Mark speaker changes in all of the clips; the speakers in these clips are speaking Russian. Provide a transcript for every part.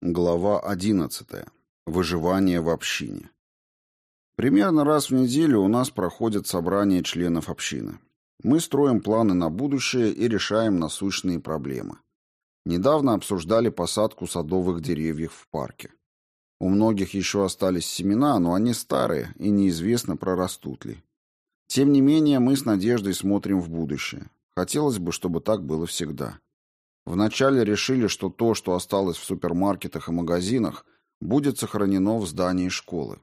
Speaker 1: Глава 11. Выживание в общине. Примерно раз в неделю у нас проходят собрания членов общины. Мы строим планы на будущее и решаем насущные проблемы. Недавно обсуждали посадку садовых деревьев в парке. У многих еще остались семена, но они старые и неизвестно, прорастут ли. Тем не менее, мы с надеждой смотрим в будущее. Хотелось бы, чтобы так было всегда. Вначале решили, что то, что осталось в супермаркетах и магазинах, будет сохранено в здании школы.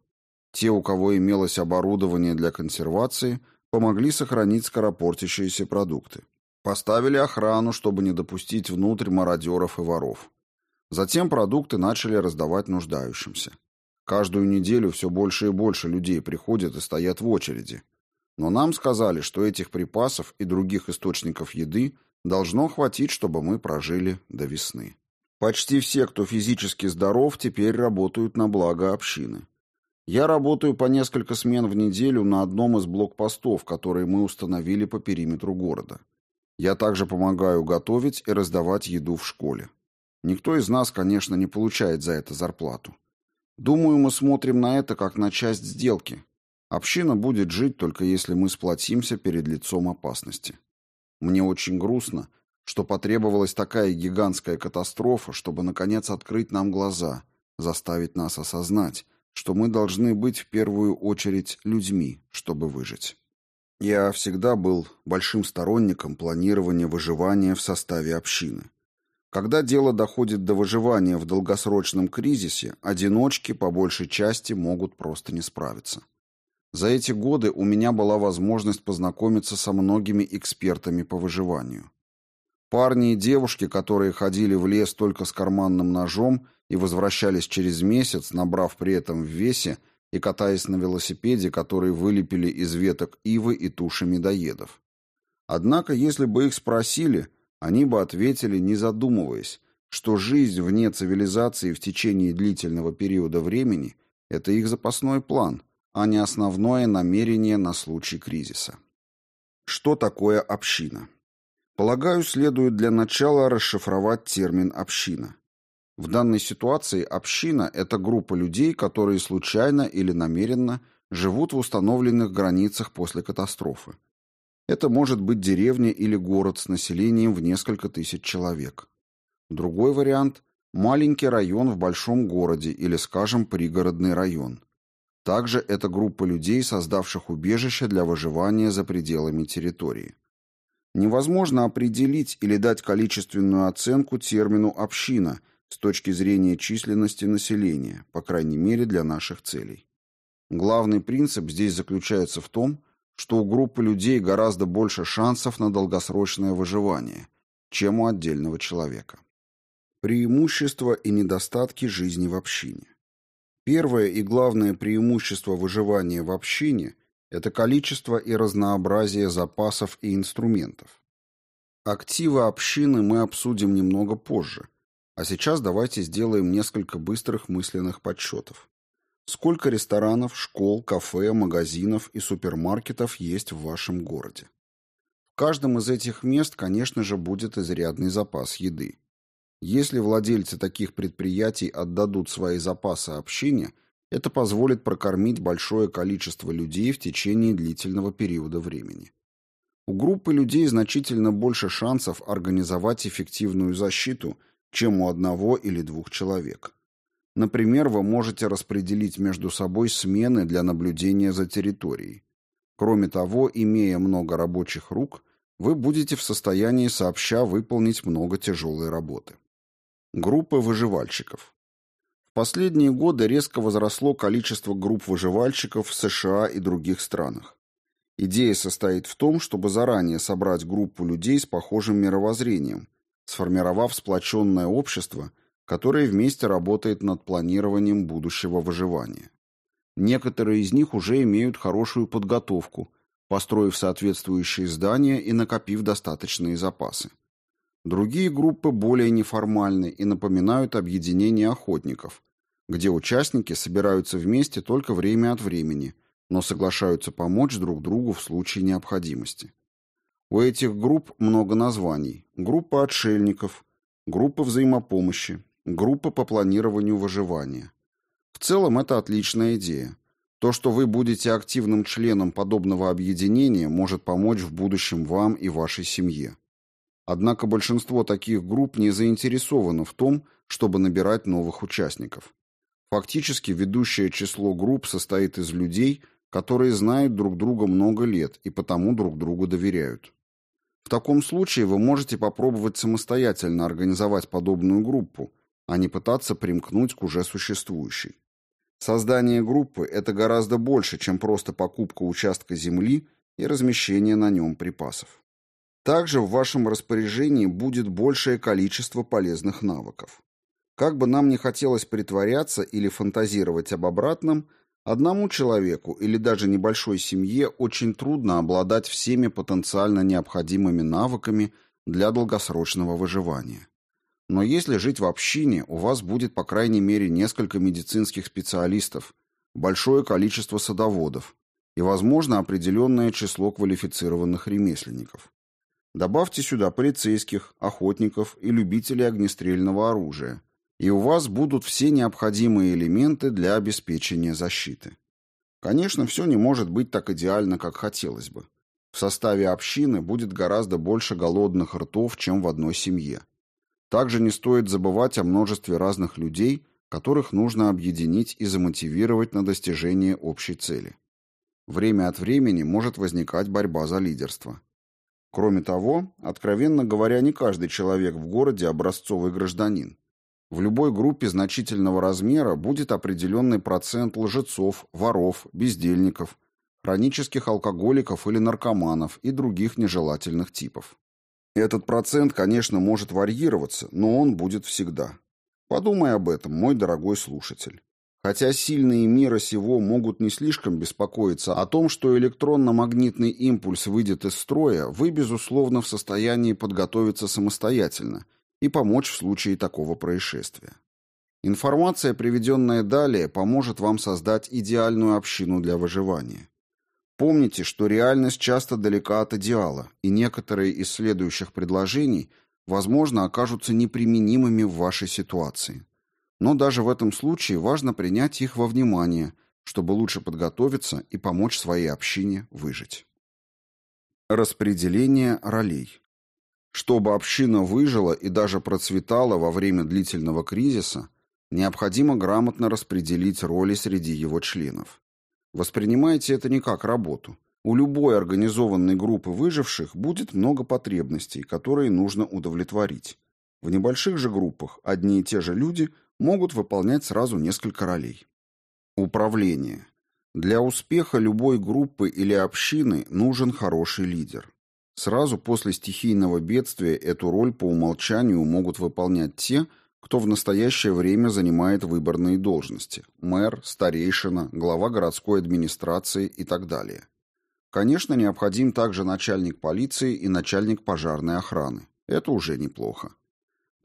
Speaker 1: Те, у кого имелось оборудование для консервации, помогли сохранить скоропортящиеся продукты. Поставили охрану, чтобы не допустить внутрь мародеров и воров. Затем продукты начали раздавать нуждающимся. Каждую неделю все больше и больше людей приходят и стоят в очереди. Но нам сказали, что этих припасов и других источников еды должно хватить, чтобы мы прожили до весны. Почти все, кто физически здоров, теперь работают на благо общины. Я работаю по несколько смен в неделю на одном из блокпостов, которые мы установили по периметру города. Я также помогаю готовить и раздавать еду в школе. Никто из нас, конечно, не получает за это зарплату. Думаю, мы смотрим на это как на часть сделки. Община будет жить только если мы сплотимся перед лицом опасности. Мне очень грустно, что потребовалась такая гигантская катастрофа, чтобы, наконец, открыть нам глаза, заставить нас осознать, что мы должны быть в первую очередь людьми, чтобы выжить. Я всегда был большим сторонником планирования выживания в составе общины. Когда дело доходит до выживания в долгосрочном кризисе, одиночки по большей части могут просто не справиться. За эти годы у меня была возможность познакомиться со многими экспертами по выживанию. Парни и девушки, которые ходили в лес только с карманным ножом и возвращались через месяц, набрав при этом в весе и катаясь на велосипеде, который вылепили из веток ивы и туши медоедов. Однако, если бы их спросили, они бы ответили, не задумываясь, что жизнь вне цивилизации в течение длительного периода времени – это их запасной план – а не основное намерение на случай кризиса. Что такое община? Полагаю, следует для начала расшифровать термин «община». В данной ситуации община – это группа людей, которые случайно или намеренно живут в установленных границах после катастрофы. Это может быть деревня или город с населением в несколько тысяч человек. Другой вариант – маленький район в большом городе или, скажем, пригородный район. Также это группа людей, создавших убежище для выживания за пределами территории. Невозможно определить или дать количественную оценку термину «община» с точки зрения численности населения, по крайней мере для наших целей. Главный принцип здесь заключается в том, что у группы людей гораздо больше шансов на долгосрочное выживание, чем у отдельного человека. Преимущества и недостатки жизни в общине. Первое и главное преимущество выживания в общине – это количество и разнообразие запасов и инструментов. Активы общины мы обсудим немного позже, а сейчас давайте сделаем несколько быстрых мысленных подсчетов. Сколько ресторанов, школ, кафе, магазинов и супермаркетов есть в вашем городе? В каждом из этих мест, конечно же, будет изрядный запас еды. Если владельцы таких предприятий отдадут свои запасы общине, это позволит прокормить большое количество людей в течение длительного периода времени. У группы людей значительно больше шансов организовать эффективную защиту, чем у одного или двух человек. Например, вы можете распределить между собой смены для наблюдения за территорией. Кроме того, имея много рабочих рук, вы будете в состоянии сообща выполнить много тяжелой работы. Группы выживальщиков. В последние годы резко возросло количество групп выживальщиков в США и других странах. Идея состоит в том, чтобы заранее собрать группу людей с похожим мировоззрением, сформировав сплоченное общество, которое вместе работает над планированием будущего выживания. Некоторые из них уже имеют хорошую подготовку, построив соответствующие здания и накопив достаточные запасы. Другие группы более неформальны и напоминают объединение охотников, где участники собираются вместе только время от времени, но соглашаются помочь друг другу в случае необходимости. У этих групп много названий. Группа отшельников, группа взаимопомощи, Группа по планированию выживания. В целом это отличная идея. То, что вы будете активным членом подобного объединения, может помочь в будущем вам и вашей семье. Однако большинство таких групп не заинтересовано в том, чтобы набирать новых участников. Фактически ведущее число групп состоит из людей, которые знают друг друга много лет и потому друг другу доверяют. В таком случае вы можете попробовать самостоятельно организовать подобную группу, а не пытаться примкнуть к уже существующей. Создание группы – это гораздо больше, чем просто покупка участка земли и размещение на нем припасов. Также в вашем распоряжении будет большее количество полезных навыков. Как бы нам ни хотелось притворяться или фантазировать об обратном, одному человеку или даже небольшой семье очень трудно обладать всеми потенциально необходимыми навыками для долгосрочного выживания. Но если жить в общине, у вас будет по крайней мере несколько медицинских специалистов, большое количество садоводов и, возможно, определенное число квалифицированных ремесленников. Добавьте сюда полицейских, охотников и любителей огнестрельного оружия, и у вас будут все необходимые элементы для обеспечения защиты. Конечно, все не может быть так идеально, как хотелось бы. В составе общины будет гораздо больше голодных ртов, чем в одной семье. Также не стоит забывать о множестве разных людей, которых нужно объединить и замотивировать на достижение общей цели. Время от времени может возникать борьба за лидерство. Кроме того, откровенно говоря, не каждый человек в городе образцовый гражданин. В любой группе значительного размера будет определенный процент лжецов, воров, бездельников, хронических алкоголиков или наркоманов и других нежелательных типов. Этот процент, конечно, может варьироваться, но он будет всегда. Подумай об этом, мой дорогой слушатель. Хотя сильные мира сего могут не слишком беспокоиться о том, что электронно-магнитный импульс выйдет из строя, вы, безусловно, в состоянии подготовиться самостоятельно и помочь в случае такого происшествия. Информация, приведенная далее, поможет вам создать идеальную общину для выживания. Помните, что реальность часто далека от идеала, и некоторые из следующих предложений, возможно, окажутся неприменимыми в вашей ситуации. Но даже в этом случае важно принять их во внимание, чтобы лучше подготовиться и помочь своей общине выжить. Распределение ролей. Чтобы община выжила и даже процветала во время длительного кризиса, необходимо грамотно распределить роли среди его членов. Воспринимайте это не как работу. У любой организованной группы выживших будет много потребностей, которые нужно удовлетворить. В небольших же группах одни и те же люди могут выполнять сразу несколько ролей. Управление. Для успеха любой группы или общины нужен хороший лидер. Сразу после стихийного бедствия эту роль по умолчанию могут выполнять те, кто в настоящее время занимает выборные должности – мэр, старейшина, глава городской администрации и так далее. Конечно, необходим также начальник полиции и начальник пожарной охраны. Это уже неплохо.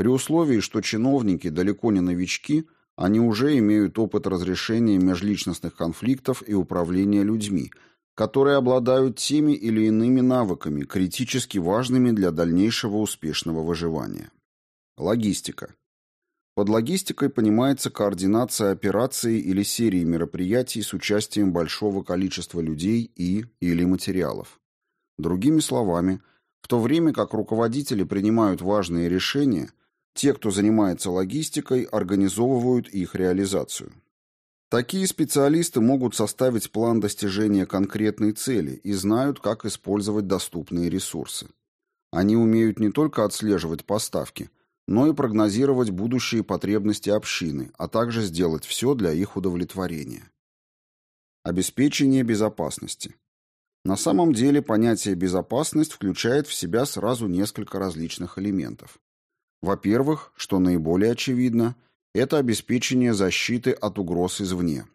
Speaker 1: При условии, что чиновники далеко не новички, они уже имеют опыт разрешения межличностных конфликтов и управления людьми, которые обладают теми или иными навыками, критически важными для дальнейшего успешного выживания. Логистика. Под логистикой понимается координация операций или серии мероприятий с участием большого количества людей и или материалов. Другими словами, в то время как руководители принимают важные решения, те, кто занимается логистикой, организовывают их реализацию. Такие специалисты могут составить план достижения конкретной цели и знают, как использовать доступные ресурсы. Они умеют не только отслеживать поставки – но и прогнозировать будущие потребности общины, а также сделать все для их удовлетворения. Обеспечение безопасности. На самом деле понятие «безопасность» включает в себя сразу несколько различных элементов. Во-первых, что наиболее очевидно, это обеспечение защиты от угроз извне.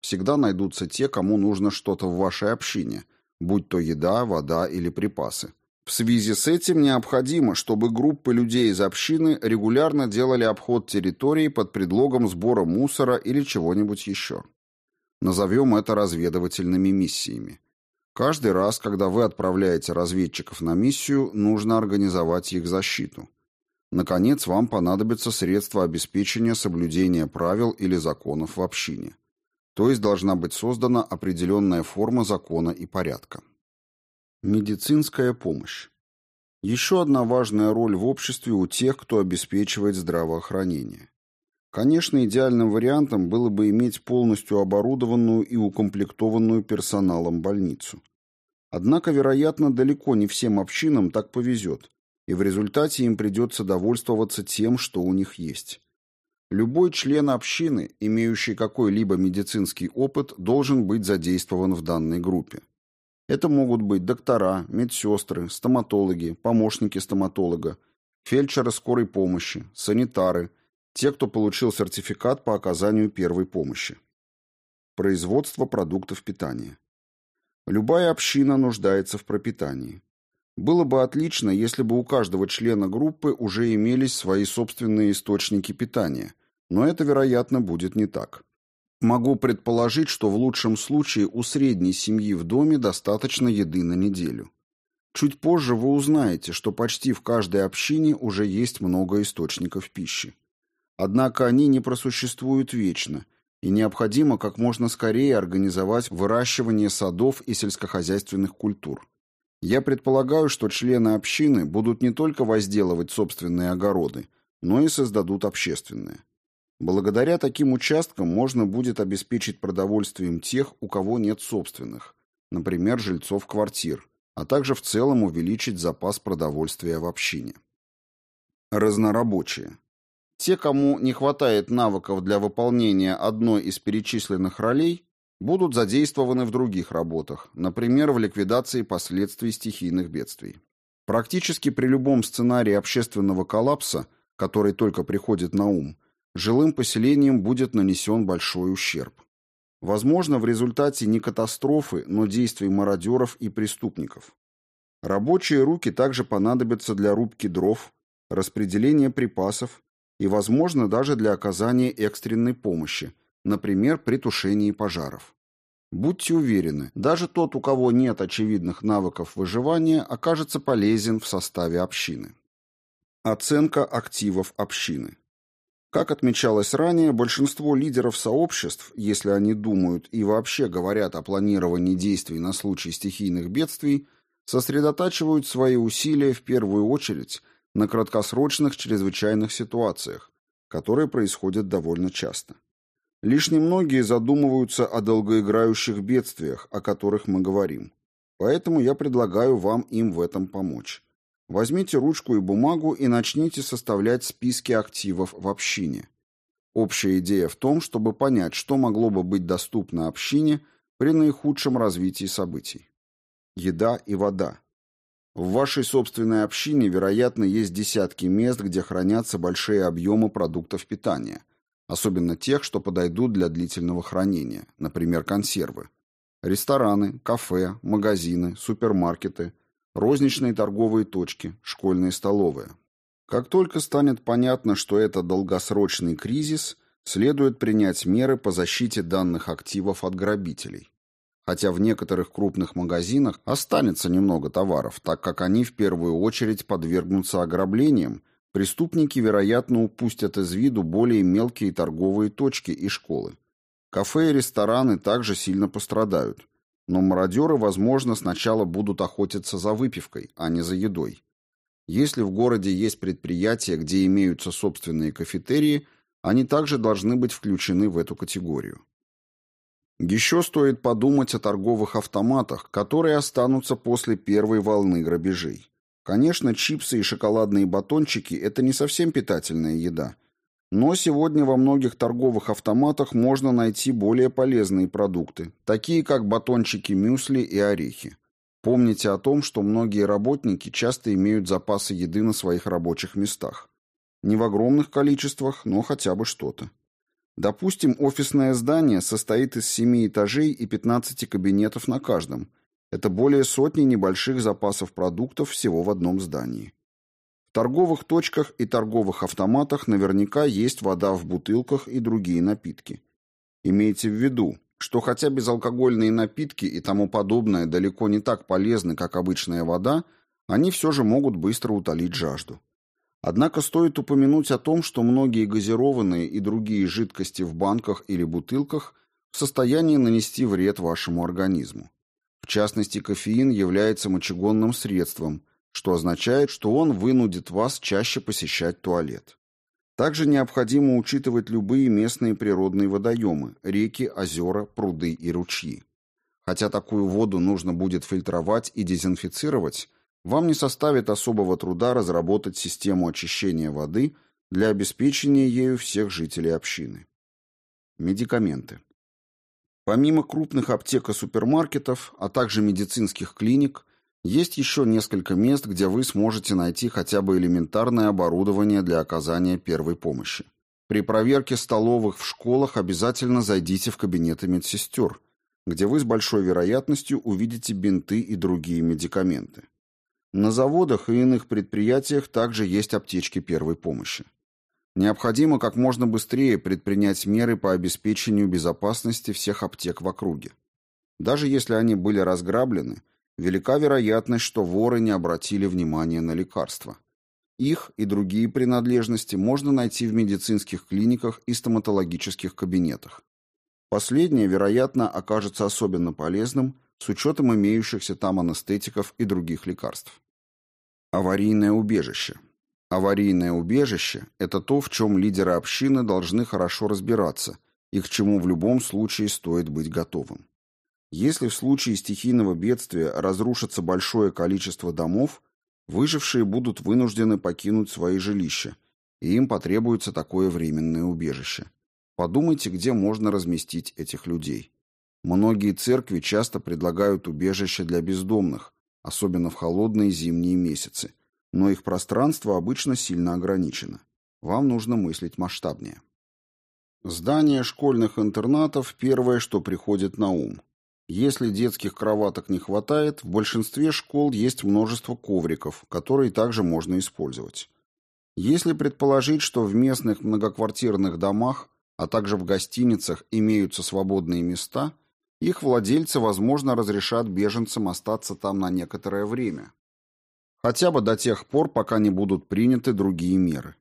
Speaker 1: Всегда найдутся те, кому нужно что-то в вашей общине, будь то еда, вода или припасы. В связи с этим необходимо, чтобы группы людей из общины регулярно делали обход территории под предлогом сбора мусора или чего-нибудь еще. Назовем это разведывательными миссиями. Каждый раз, когда вы отправляете разведчиков на миссию, нужно организовать их защиту. Наконец, вам понадобятся средства обеспечения соблюдения правил или законов в общине. То есть должна быть создана определенная форма закона и порядка. Медицинская помощь. Еще одна важная роль в обществе у тех, кто обеспечивает здравоохранение. Конечно, идеальным вариантом было бы иметь полностью оборудованную и укомплектованную персоналом больницу. Однако, вероятно, далеко не всем общинам так повезет, и в результате им придется довольствоваться тем, что у них есть. Любой член общины, имеющий какой-либо медицинский опыт, должен быть задействован в данной группе. Это могут быть доктора, медсестры, стоматологи, помощники стоматолога, фельдшеры скорой помощи, санитары, те, кто получил сертификат по оказанию первой помощи. Производство продуктов питания. Любая община нуждается в пропитании. Было бы отлично, если бы у каждого члена группы уже имелись свои собственные источники питания, но это, вероятно, будет не так. Могу предположить, что в лучшем случае у средней семьи в доме достаточно еды на неделю. Чуть позже вы узнаете, что почти в каждой общине уже есть много источников пищи. Однако они не просуществуют вечно, и необходимо как можно скорее организовать выращивание садов и сельскохозяйственных культур. Я предполагаю, что члены общины будут не только возделывать собственные огороды, но и создадут общественные. Благодаря таким участкам можно будет обеспечить продовольствием тех, у кого нет собственных, например, жильцов квартир, а также в целом увеличить запас продовольствия в общине. Разнорабочие. Те, кому не хватает навыков для выполнения одной из перечисленных ролей, будут задействованы в других работах, например, в ликвидации последствий стихийных бедствий. Практически при любом сценарии общественного коллапса, который только приходит на ум, жилым поселениям будет нанесен большой ущерб. Возможно, в результате не катастрофы, но действий мародеров и преступников. Рабочие руки также понадобятся для рубки дров, распределения припасов и, возможно, даже для оказания экстренной помощи, например, при тушении пожаров. Будьте уверены, даже тот, у кого нет очевидных навыков выживания, окажется полезен в составе общины. Оценка активов общины. Как отмечалось ранее, большинство лидеров сообществ, если они думают и вообще говорят о планировании действий на случай стихийных бедствий, сосредотачивают свои усилия в первую очередь на краткосрочных чрезвычайных ситуациях, которые происходят довольно часто. Лишь немногие задумываются о долгоиграющих бедствиях, о которых мы говорим. Поэтому я предлагаю вам им в этом помочь. Возьмите ручку и бумагу и начните составлять списки активов в общине. Общая идея в том, чтобы понять, что могло бы быть доступно общине при наихудшем развитии событий. Еда и вода. В вашей собственной общине, вероятно, есть десятки мест, где хранятся большие объемы продуктов питания, особенно тех, что подойдут для длительного хранения, например, консервы. Рестораны, кафе, магазины, супермаркеты – розничные торговые точки, школьные столовые. Как только станет понятно, что это долгосрочный кризис, следует принять меры по защите данных активов от грабителей. Хотя в некоторых крупных магазинах останется немного товаров, так как они в первую очередь подвергнутся ограблениям, преступники, вероятно, упустят из виду более мелкие торговые точки и школы. Кафе и рестораны также сильно пострадают. Но мародеры, возможно, сначала будут охотиться за выпивкой, а не за едой. Если в городе есть предприятия, где имеются собственные кафетерии, они также должны быть включены в эту категорию. Еще стоит подумать о торговых автоматах, которые останутся после первой волны грабежей. Конечно, чипсы и шоколадные батончики – это не совсем питательная еда – но сегодня во многих торговых автоматах можно найти более полезные продукты, такие как батончики мюсли и орехи. Помните о том, что многие работники часто имеют запасы еды на своих рабочих местах. Не в огромных количествах, но хотя бы что-то. Допустим, офисное здание состоит из 7 этажей и 15 кабинетов на каждом. Это более сотни небольших запасов продуктов всего в одном здании. В торговых точках и торговых автоматах наверняка есть вода в бутылках и другие напитки. Имейте в виду, что хотя безалкогольные напитки и тому подобное далеко не так полезны, как обычная вода, они все же могут быстро утолить жажду. Однако стоит упомянуть о том, что многие газированные и другие жидкости в банках или бутылках в состоянии нанести вред вашему организму. Частности, кофеин является мочегонным средством, что означает, что он вынудит вас чаще посещать туалет. Также необходимо учитывать любые местные природные водоемы – реки, озера, пруды и ручьи. Хотя такую воду нужно будет фильтровать и дезинфицировать, вам не составит особого труда разработать систему очищения воды для обеспечения ею всех жителей общины. Медикаменты. Помимо крупных аптек и супермаркетов, а также медицинских клиник, есть еще несколько мест, где вы сможете найти хотя бы элементарное оборудование для оказания первой помощи. При проверке столовых в школах обязательно зайдите в кабинеты медсестер, где вы с большой вероятностью увидите бинты и другие медикаменты. На заводах и иных предприятиях также есть аптечки первой помощи. Необходимо как можно быстрее предпринять меры по обеспечению безопасности всех аптек в округе. Даже если они были разграблены, велика вероятность, что воры не обратили внимания на лекарства. Их и другие принадлежности можно найти в медицинских клиниках и стоматологических кабинетах. Последнее, вероятно, окажется особенно полезным с учетом имеющихся там анестетиков и других лекарств. Аварийное убежище. Аварийное убежище – это то, в чем лидеры общины должны хорошо разбираться и к чему в любом случае стоит быть готовым. Если в случае стихийного бедствия разрушится большое количество домов, выжившие будут вынуждены покинуть свои жилища, и им потребуется такое временное убежище. Подумайте, где можно разместить этих людей. Многие церкви часто предлагают убежище для бездомных, особенно в холодные зимние месяцы, но их пространство обычно сильно ограничено. Вам нужно мыслить масштабнее. Здание школьных интернатов – первое, что приходит на ум. Если детских кроваток не хватает, в большинстве школ есть множество ковриков, которые также можно использовать. Если предположить, что в местных многоквартирных домах, а также в гостиницах имеются свободные места – их владельцы, возможно, разрешат беженцам остаться там на некоторое время. Хотя бы до тех пор, пока не будут приняты другие меры.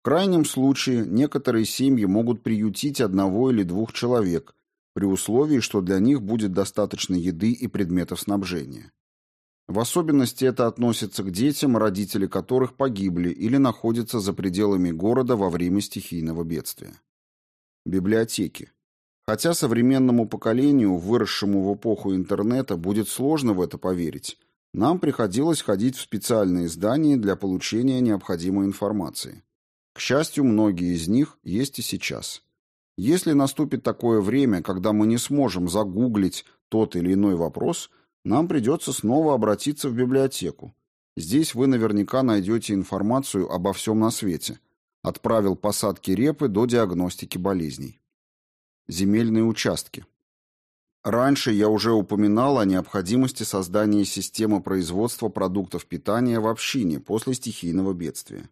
Speaker 1: В крайнем случае, некоторые семьи могут приютить одного или двух человек, при условии, что для них будет достаточно еды и предметов снабжения. В особенности это относится к детям, родители которых погибли или находятся за пределами города во время стихийного бедствия. Библиотеки. Хотя современному поколению, выросшему в эпоху интернета, будет сложно в это поверить, нам приходилось ходить в специальные здания для получения необходимой информации. К счастью, многие из них есть и сейчас. Если наступит такое время, когда мы не сможем загуглить тот или иной вопрос, нам придется снова обратиться в библиотеку. Здесь вы наверняка найдете информацию обо всем на свете. От правил посадки репы до диагностики болезней земельные участки. Раньше я уже упоминал о необходимости создания системы производства продуктов питания в общине после стихийного бедствия.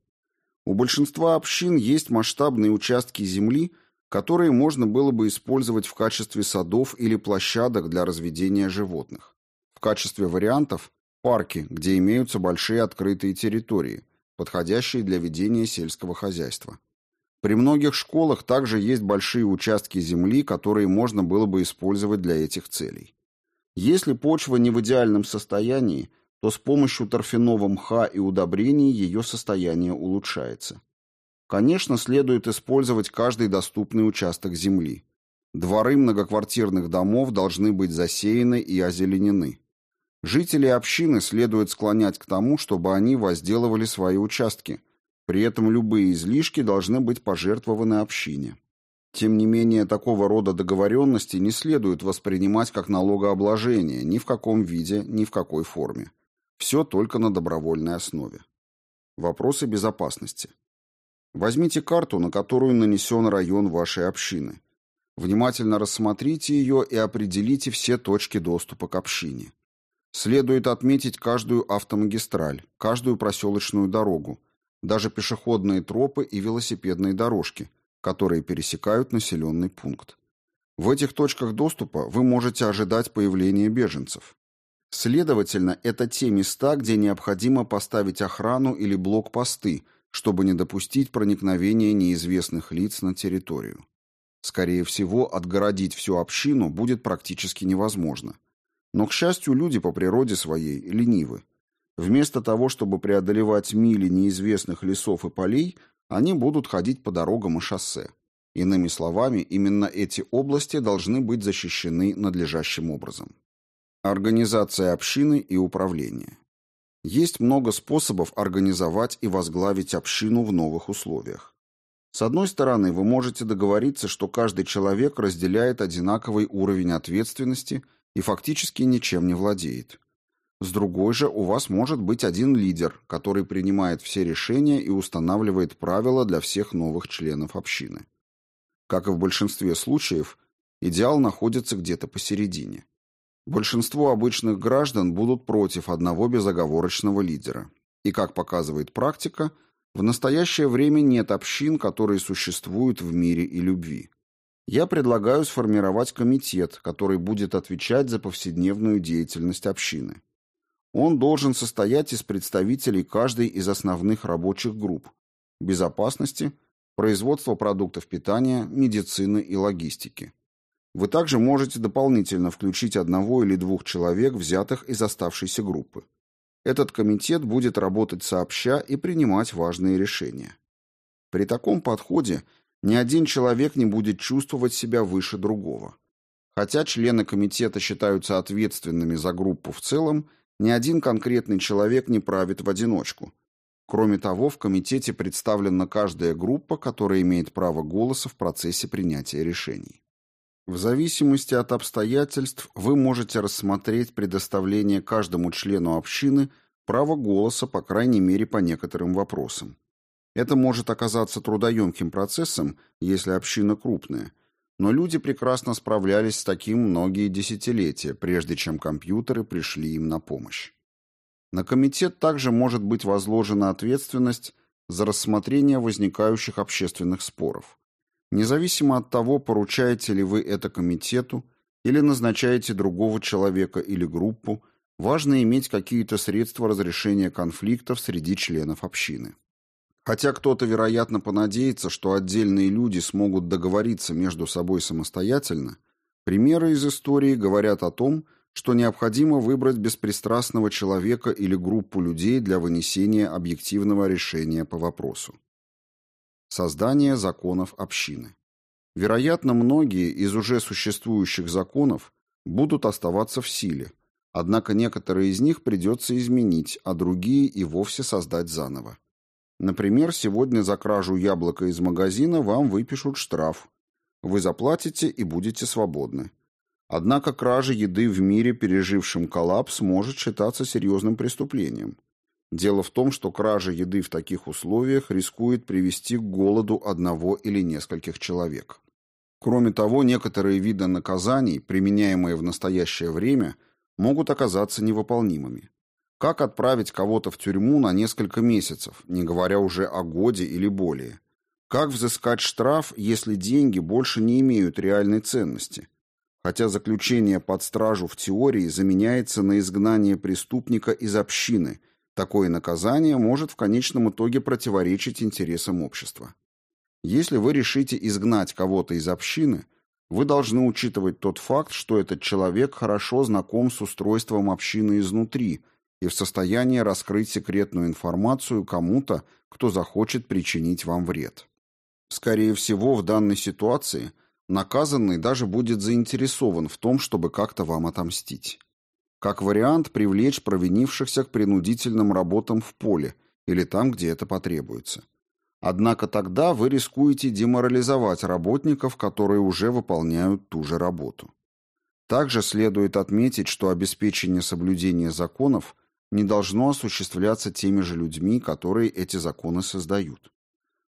Speaker 1: У большинства общин есть масштабные участки земли, которые можно было бы использовать в качестве садов или площадок для разведения животных. В качестве вариантов – парки, где имеются большие открытые территории, подходящие для ведения сельского хозяйства. При многих школах также есть большие участки земли, которые можно было бы использовать для этих целей. Если почва не в идеальном состоянии, то с помощью торфяного мха и удобрений ее состояние улучшается. Конечно, следует использовать каждый доступный участок земли. Дворы многоквартирных домов должны быть засеяны и озеленены. Жителей общины следует склонять к тому, чтобы они возделывали свои участки, при этом любые излишки должны быть пожертвованы общине. Тем не менее, такого рода договоренности не следует воспринимать как налогообложение ни в каком виде, ни в какой форме. Все только на добровольной основе. Вопросы безопасности. Возьмите карту, на которую нанесен район вашей общины. Внимательно рассмотрите ее и определите все точки доступа к общине. Следует отметить каждую автомагистраль, каждую проселочную дорогу, даже пешеходные тропы и велосипедные дорожки, которые пересекают населенный пункт. В этих точках доступа вы можете ожидать появления беженцев. Следовательно, это те места, где необходимо поставить охрану или блокпосты чтобы не допустить проникновения неизвестных лиц на территорию. Скорее всего, отгородить всю общину будет практически невозможно. Но, к счастью, люди по природе своей ленивы. Вместо того, чтобы преодолевать мили неизвестных лесов и полей, они будут ходить по дорогам и шоссе. Иными словами, именно эти области должны быть защищены надлежащим образом. Организация общины и управление. Есть много способов организовать и возглавить общину в новых условиях. С одной стороны, вы можете договориться, что каждый человек разделяет одинаковый уровень ответственности и фактически ничем не владеет. С другой же, у вас может быть один лидер, который принимает все решения и устанавливает правила для всех новых членов общины. Как и в большинстве случаев, идеал находится где-то посередине. Большинство обычных граждан будут против одного безоговорочного лидера. И, как показывает практика, в настоящее время нет общин, которые существуют в мире и любви. Я предлагаю сформировать комитет, который будет отвечать за повседневную деятельность общины. Он должен состоять из представителей каждой из основных рабочих групп – безопасности – производство продуктов питания, медицины и логистики. Вы также можете дополнительно включить одного или двух человек, взятых из оставшейся группы. Этот комитет будет работать сообща и принимать важные решения. При таком подходе ни один человек не будет чувствовать себя выше другого. Хотя члены комитета считаются ответственными за группу в целом, ни один конкретный человек не правит в одиночку, Кроме того, в комитете представлена каждая группа, которая имеет право голоса в процессе принятия решений. В зависимости от обстоятельств вы можете рассмотреть предоставление каждому члену общины права голоса, по крайней мере, по некоторым вопросам. Это может оказаться трудоемким процессом, если община крупная, но люди прекрасно справлялись с таким многие десятилетия, прежде чем компьютеры пришли им на помощь. На комитет также может быть возложена ответственность за рассмотрение возникающих общественных споров. Независимо от того, поручаете ли вы это комитету или назначаете другого человека или группу, важно иметь какие-то средства разрешения конфликтов среди членов общины. Хотя кто-то, вероятно, понадеется, что отдельные люди смогут договориться между собой самостоятельно, примеры из истории говорят о том, что необходимо выбрать беспристрастного человека или группу людей для вынесения объективного решения по вопросу. Создание законов общины. Вероятно, многие из уже существующих законов будут оставаться в силе, однако некоторые из них придется изменить, а другие и вовсе создать заново. Например, сегодня за кражу яблока из магазина вам выпишут штраф. Вы заплатите и будете свободны. Однако кража еды в мире, пережившем коллапс, может считаться серьезным преступлением. Дело в том, что кража еды в таких условиях рискует привести к голоду одного или нескольких человек. Кроме того, некоторые виды наказаний, применяемые в настоящее время, могут оказаться невыполнимыми. Как отправить кого-то в тюрьму на несколько месяцев, не говоря уже о годе или более? Как взыскать штраф, если деньги больше не имеют реальной ценности? хотя заключение под стражу в теории заменяется на изгнание преступника из общины. Такое наказание может в конечном итоге противоречить интересам общества. Если вы решите изгнать кого-то из общины, вы должны учитывать тот факт, что этот человек хорошо знаком с устройством общины изнутри и в состоянии раскрыть секретную информацию кому-то, кто захочет причинить вам вред. Скорее всего, в данной ситуации – Наказанный даже будет заинтересован в том, чтобы как-то вам отомстить. Как вариант, привлечь провинившихся к принудительным работам в поле или там, где это потребуется. Однако тогда вы рискуете деморализовать работников, которые уже выполняют ту же работу. Также следует отметить, что обеспечение соблюдения законов не должно осуществляться теми же людьми, которые эти законы создают.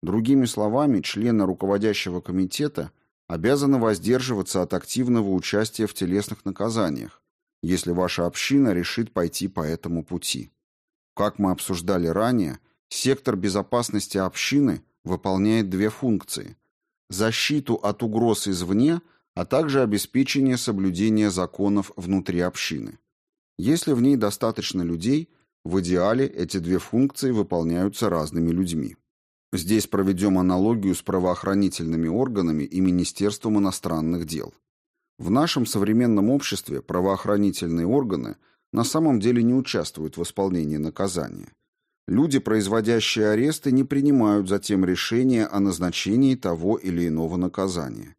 Speaker 1: Другими словами, члены руководящего комитета – обязаны воздерживаться от активного участия в телесных наказаниях, если ваша община решит пойти по этому пути. Как мы обсуждали ранее, сектор безопасности общины выполняет две функции – защиту от угроз извне, а также обеспечение соблюдения законов внутри общины. Если в ней достаточно людей, в идеале эти две функции выполняются разными людьми. Здесь проведем аналогию с правоохранительными органами и Министерством иностранных дел. В нашем современном обществе правоохранительные органы на самом деле не участвуют в исполнении наказания. Люди, производящие аресты, не принимают затем решения о назначении того или иного наказания.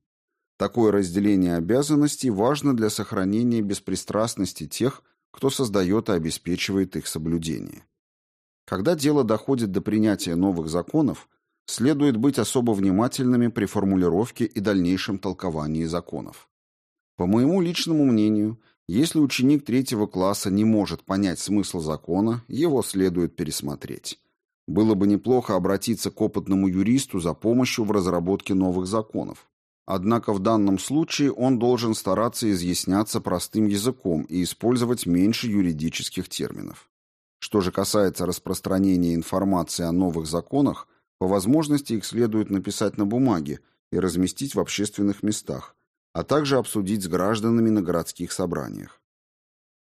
Speaker 1: Такое разделение обязанностей важно для сохранения беспристрастности тех, кто создает и обеспечивает их соблюдение. Когда дело доходит до принятия новых законов, следует быть особо внимательными при формулировке и дальнейшем толковании законов. По моему личному мнению, если ученик третьего класса не может понять смысл закона, его следует пересмотреть. Было бы неплохо обратиться к опытному юристу за помощью в разработке новых законов. Однако в данном случае он должен стараться изъясняться простым языком и использовать меньше юридических терминов. Что же касается распространения информации о новых законах, по возможности их следует написать на бумаге и разместить в общественных местах, а также обсудить с гражданами на городских собраниях.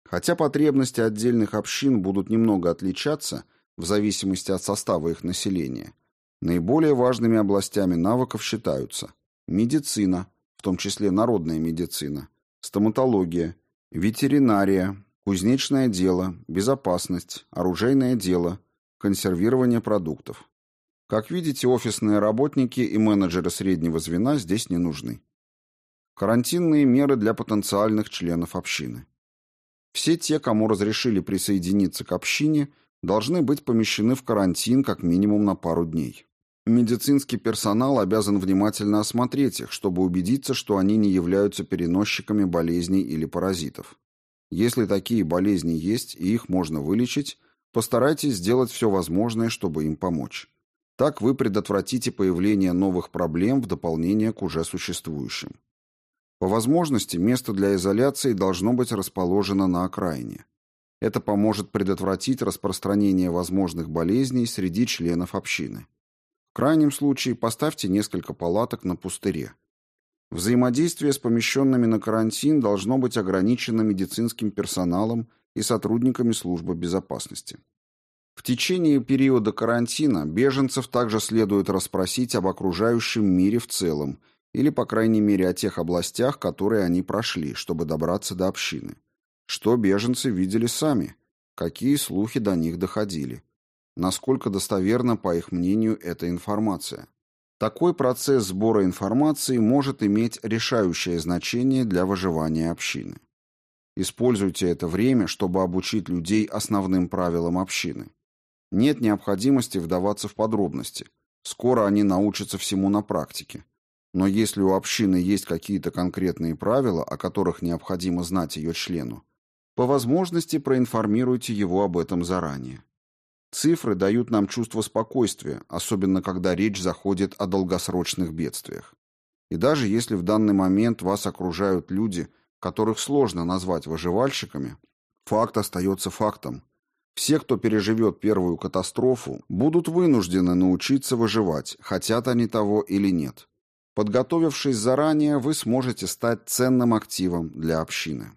Speaker 1: Хотя потребности отдельных общин будут немного отличаться в зависимости от состава их населения, наиболее важными областями навыков считаются – медицина, в том числе народная медицина, стоматология, ветеринария, кузнечное дело, безопасность, оружейное дело, консервирование продуктов. Как видите, офисные работники и менеджеры среднего звена здесь не нужны. Карантинные меры для потенциальных членов общины. Все те, кому разрешили присоединиться к общине, должны быть помещены в карантин как минимум на пару дней. Медицинский персонал обязан внимательно осмотреть их, чтобы убедиться, что они не являются переносчиками болезней или паразитов. Если такие болезни есть и их можно вылечить, постарайтесь сделать все возможное, чтобы им помочь. Так вы предотвратите появление новых проблем в дополнение к уже существующим. По возможности, место для изоляции должно быть расположено на окраине. Это поможет предотвратить распространение возможных болезней среди членов общины. Крайнем случае поставьте несколько палаток на пустыре. Взаимодействие с помещенными на карантин должно быть ограничено медицинским персоналом и сотрудниками службы безопасности. В течение периода карантина беженцев также следует расспросить об окружающем мире в целом или, по крайней мере, о тех областях, которые они прошли, чтобы добраться до общины. Что беженцы видели сами? Какие слухи до них доходили? Насколько достоверна, по их мнению, эта информация. Такой процесс сбора информации может иметь решающее значение для выживания общины. Используйте это время, чтобы обучить людей основным правилам общины. Нет необходимости вдаваться в подробности. Скоро они научатся всему на практике. Но если у общины есть какие-то конкретные правила, о которых необходимо знать ее члену, по возможности проинформируйте его об этом заранее. Цифры дают нам чувство спокойствия, особенно когда речь заходит о долгосрочных бедствиях. И даже если в данный момент вас окружают люди, которых сложно назвать выживальщиками, факт остается фактом. Все, кто переживет первую катастрофу, будут вынуждены научиться выживать, хотят они того или нет. Подготовившись заранее, вы сможете стать ценным активом для общины.